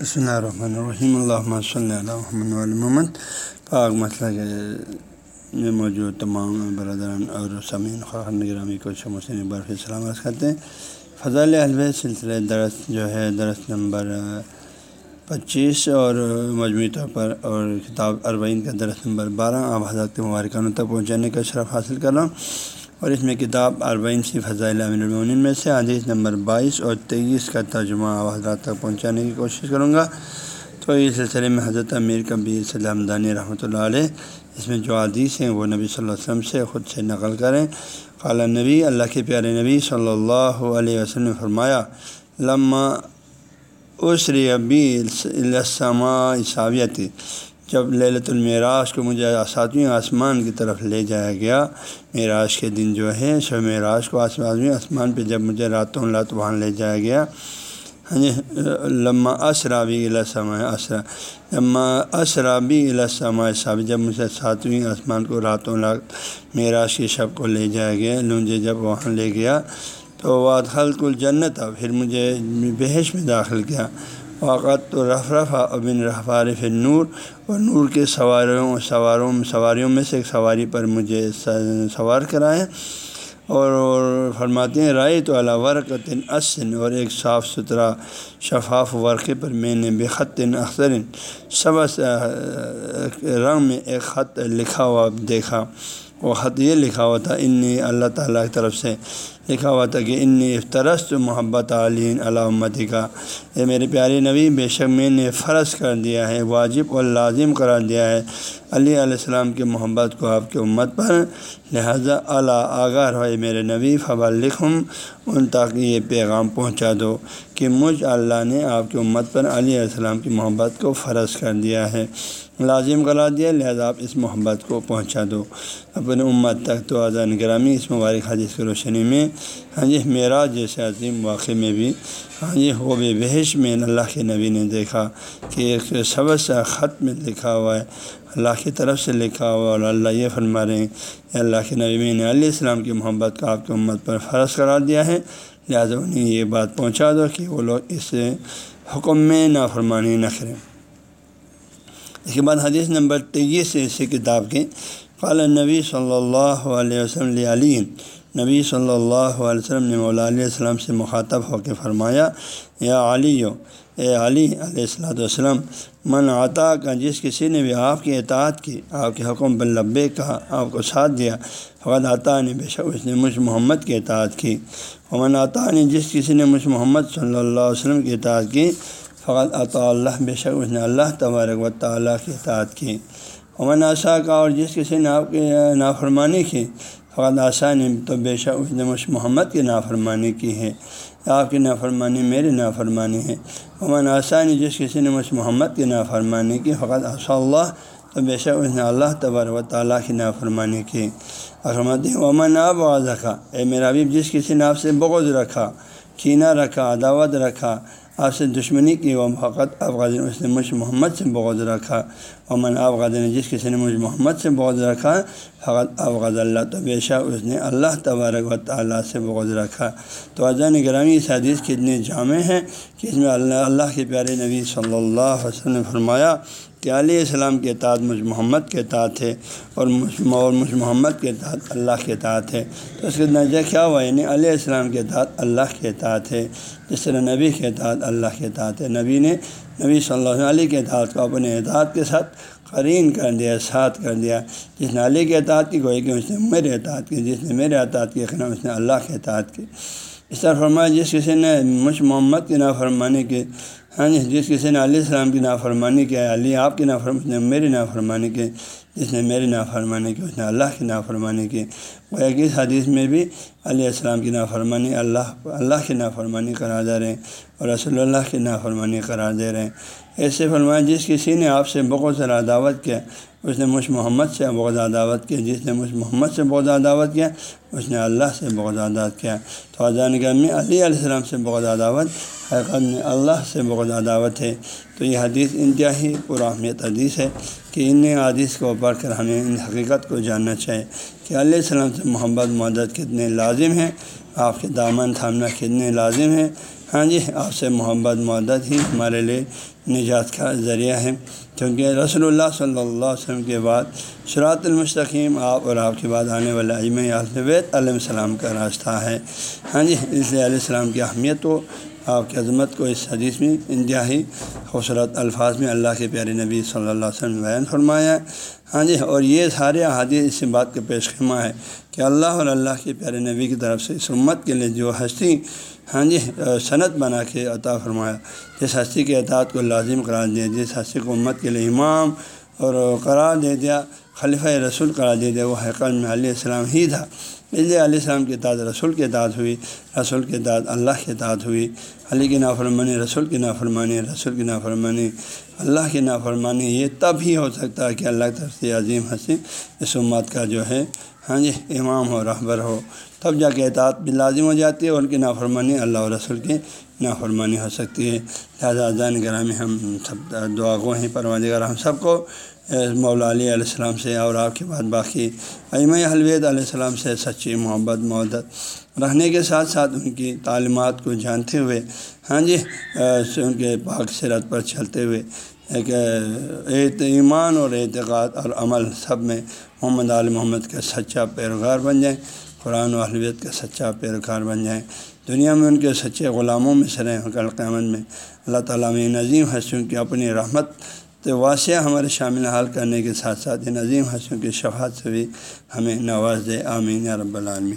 بسم اللہ الرحمن الرحیم اللہ صلی اللہ محمد پاک مسئلہ کے میں موجود تمام برادران اور سمین خواہن گرامی کو شموسین برف سلامت کرتے ہیں فضل الب سلسلہ درس جو ہے درس نمبر پچیس اور مجموعی طور پر اور کتاب اربعین کا درس نمبر بارہ. آپ حضرت مبارکانوں تک پہنچانے کا شرف حاصل کر رہا ہوں۔ اور اس میں کتاب اربعین سی فضائل امین المن میں سے، حدیث نمبر بائیس اور تیئیس کا ترجمہ حضرات تک پہنچانے کی کوشش کروں گا۔ تو اس سلسلے میں حضرت امیر کبیر صلی دانی رحمۃ اللہ علیہ، اس میں جو حدیث ہیں وہ نبی صلی اللہ علیہ وسلم سے خود سے نقل کریں۔ قال نبی اللہ کے پیارے نبی صلی اللہ علیہ وسلم نے فرمایا لمہ اسری ابی السما صابیت جب للت المعراج کو مجھے ساتویں آسمان کی طرف لے جایا گیا، معراج کے دن جو ہے سو معراج کو آسمانویں آسمان پہ جب مجھے راتوں رات وہاں لے جایا گیا۔ یعنی، ہاں جی لمہ اسرابی السما اسرا۔ لمہ اسرابی السما صابی جب مجھے ساتویں آسمان کو راتوں رات معراج کی شب کو لے جایا گیا لونجے جب وہاں لے گیا، تو واد خلق الجنت، پھر مجھے بحث میں داخل کیا۔ واقعت تو رف رفا ابن رفارف نور اور نور کے سواروں سواروں سواریوں میں سے ایک سواری پر مجھے سوار کرائے اور فرماتے ہیں رائے تو اللہ ورقن اسن اور ایک صاف ستھرا شفاف ورقے پر میں نے بے خط اختر سب رنگ میں ایک خط لکھا ہوا دیکھا۔ وہ خط یہ لکھا ہوا تھا ان اللہ تعالیٰ کی طرف سے لکھا ہوا تھا کہ انی افطرست محبت علین علامتی کا اے میرے پیارے نبی، بے شک میں نے فرض کر دیا ہے، واجب اور لازم قرار دیا ہے۔ علی علیہ السلام کی محبت کو آپ کی امت پر لہذا اللہ آگاہ ہوئے میرے نبی فبا لکھم ان تک یہ پیغام پہنچا دو کہ مجھ اللہ نے آپ کی امت پر علی علیہ السلام کی محبت کو فرض کر دیا ہے۔ لازم قرار دیا، لہذا آپ اس محبت کو پہنچا دو۔ اپنے امت تک تو اذان گرامی، اس مبارک حدیث کی روشنی میں ہاں جی میرا جیسے عظیم واقعے میں بھی ہاں جی خوب بحش میں اللہ کے نبی نے دیکھا کہ ایک سب سے خط میں لکھا ہوا ہے، اللہ کی طرف سے لکھا ہوا اور اللہ یہ فرما رہے ہیں کہ اللہ کے نبی نے علیہ السلام کی محبت کا آپ کی امت پر فرض قرار دیا ہے۔ لہٰذا انہیں یہ بات پہنچا دو کہ وہ لوگ اس حکم میں نافرمانی نہ کریں۔ اس کے بعد حدیث نمبر تیئیس سے اسی کتاب کے، قال نبی صلی اللہ علیہ وسلم علی نبی صلی اللہ علیہ وسلم نے مولا علیہ السلام سے مخاطب ہو کے فرمایا یا علی اے علی علیہ السلاۃ والسلام، من عطا کا جس کسی نے بھی آپ کی اطاعت کی، آپ کے حکم بل لبے کہا، آپ کو ساتھ دیا فقط عطا نے بے شک اس نے مجھ محمد کی اطاعت کی۔ امن عطا نے جس کسی نے مجھ محمد صلی اللہ علیہ وسلم کی اطاعت کی فقط عطا اللہ، بے شک اس نے اللہ تبارک و تعالیٰ کی اطاعت کی۔ امن آسا کا اور جس کسی نے آپ کی نافرمانی کی فقط آسانی تو بے شک اس نے مجھ محمد کی نافرمانی کی ہے۔ آپ کی نافرمانی میری نافرمانی ہے۔ امن آسانی جس کسی نے مجھ محمد کی نافرمانی کی، فقط آسا اللہ، تو بے شک اس نے اللہ تبار و تعالیٰ کی نافرمانی کی۔ فرماتی امن آب آز رکھا اے میرا بھی جس کسی نے آپ سے بغض رکھا، کینہ رکھا، عداوت رکھا آپ سے دشمنی کی وہ فقط افغاد اس نے مجھ محمد سے بغض رکھا امن افغاد نے جس کسی نے مجھ محمد سے بغض رکھا، فقط افغاد اللہ تو بے شک اس نے اللہ تبارک و تعالیٰ سے بغض رکھا۔ تو اذان گرامی اس حدیث کتنے جامع ہیں کہ اس میں اللہ اللہ کے پیارے نبی صلی اللہ علیہ وسلم نے فرمایا کہ علیہ السلام کے اطاعت مجھ محمد کے اطاعت ہے اور اور مجھ محمد کے اطاعت اللہ کے اطاعت ہے تو اس کا نتیجہ کیا ہوا یعنی علیہ السلام کے اطاعت اللہ کے اطاعت ہے جس طرح نبی کے اطاعت اللہ کے اطاعت ہے نبی نے نبی صلی اللہ علیہ کے اطاعت کو اپنے اطاعت کے ساتھ قرین کر دیا ساتھ کر دیا جس نے علی کے اطاعت کی گوئی کہ اس نے میرے اطاعت کی جس نے میرے اطاعت کی اس نے اللہ کے اطاعت کی اس طرح فرمایا جس کسی نے مجھ محمد کی نافرمانی کی ہاں جی جس کسی نے علیہ السلام کی نافرمانی کیا علی آپ کی نافرمانی، میری نافرمانی کی جس نے میری نافرمانی کی اس نے اللہ کی نافرمانی کی۔ وہ ایک اس حدیث میں بھی علیہ السلام کی نافرمانی، اللہ اللہ کی نافرمانی قرار دے رہے ہیں اور رسول اللہ کی نافرمانی قرار دے رہے ہیں۔ ایسے فرمایا، جس کسی نے آپ سے بہت سارا دعوت کیا، اس نے مجھ محمد سے بہت عداوت کیا۔ جس نے مجھ محمد سے بہت عداوت کیا، اس نے اللہ سے بہت عداوت کیا۔ تو اذان میں علی علیہ السلام سے بہت عداوت حقیقت میں اللہ سے بہت عداوت ہے۔ تو یہ حدیث انتہائی پراہمیت حدیث ہے کہ ان حدیث کو پڑھ کر ہمیں ان حقیقت کو جاننا چاہیے کہ علیہ السلام سے محبت مدد کتنے لازم ہیں، آپ کے دامن تھامنا کتنے لازم ہیں۔ ہاں جی آپ سے محبت معدت ہی ہمارے لیے نجات کا ذریعہ ہے۔ کیونکہ رسول اللہ صلی اللہ علیہ وسلم کے بعد شراط المستقیم آپ اور آپ کے بعد آنے والے اجم علیہ السلام کا راستہ ہے۔ ہاں جی اس لیے علیہ السلام کی اہمیت کو آپ کی عظمت کو اس حدیث میں انتہائی خوبصورت الفاظ میں اللہ کے پیارے نبی صلی اللہ علیہ وسلم بیان فرمایا ہاں جی اور یہ سارے احادیث اس بات کا پیش خیمہ ہے کہ اللہ اور اللہ کے پیارے نبی کی طرف سے اس امت کے لیے جو ہستی ہاں جی صنعت بنا کے عطا فرمایا، جس ہستی کے اطاعت کو لازم قرار دیا، جس ہستی کو امت کے لیے امام اور قرار دے دیا، خلیفہ رسول قرار دے دیا، وہ حقل میں علیہ السلام ہی تھا۔ اس علیہ السلام کے تعداد رسول کے تعداد ہوئی، رسول کے تعداد اللہ کے تعداد ہوئی۔ علی کی نافرمانی، رسول کی نافرمانی، رسول کی نافرمانی، اللہ کی نافرمانی، یہ تب ہی ہو سکتا ہے کہ اللہ طرف سے عظیم حسین اس امت کا جو ہے ہاں جی امام ہو، رہبر ہو۔ تب جا کے اطاعت بھی لازم ہو جاتی ہے اور ان کی نافرمانی اللہ و رسول کی نافرمانی ہو سکتی ہے۔ لہٰذا زین گرامی ہم سب دعا گو ہیں پروازگار ہم سب کو مولا علیہ علیہ السلام سے اور آپ کے بعد باقی ائمہ حلوید علیہ السلام سے سچ سچی محبت محدت رہنے کے ساتھ ساتھ ان کی تعلیمات کو جانتے ہوئے ہاں جی ان کے پاک سرت پر چلتے ہوئے ایک ایمان اور اعتقاد اور عمل سب میں محمد علیہ محمد کا سچا پیروکار بن جائیں قرآن و حلویت کا سچا پیروکار بن جائیں دنیا میں ان کے سچے غلاموں میں سے رہیں، کل قیامت میں اللہ تعالیٰ میں نظیم حسوں کی اپنی رحمت تو واسعہ ہمارے شامل حال کرنے کے ساتھ ساتھ ان عظیم حسوں کی شفاعت سے بھی ہمیں نواز دے، آمین یا رب العالمین۔